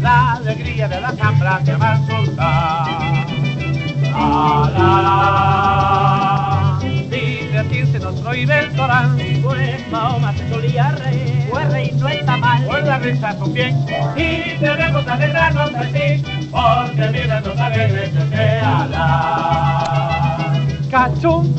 la alegría de la zambra que va a soltar. La, la, la, Divertirse nos prohíbe el Corán, pues Mahoma se solía reír, pues reír no está mal, pues la risa son bien, y debemos alegrarnos así, porque mira nos alegres desde Alá. Cachum,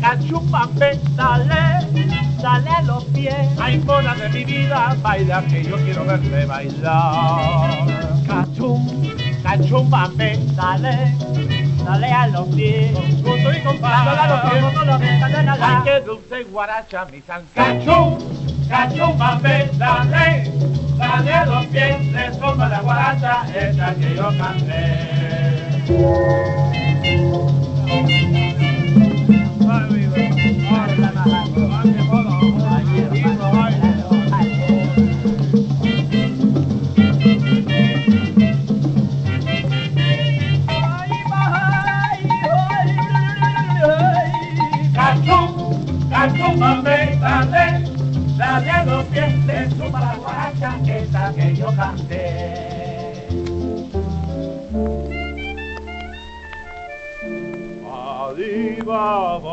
cachum, papé, dale dale a los pies. Ay, mona de mi vida, baila que yo quiero verte bailar. Cachum, cachum, bambe, dale, dale a los pies. Con gusto y con Ay, qué dulce guaracha, mi san. Cachum, cachum, bambe, dale, dale a los pies, le toma la guaracha, esa que yo canté. Dale a los pies de su paraguacha, esa que yo canté. Alibaba.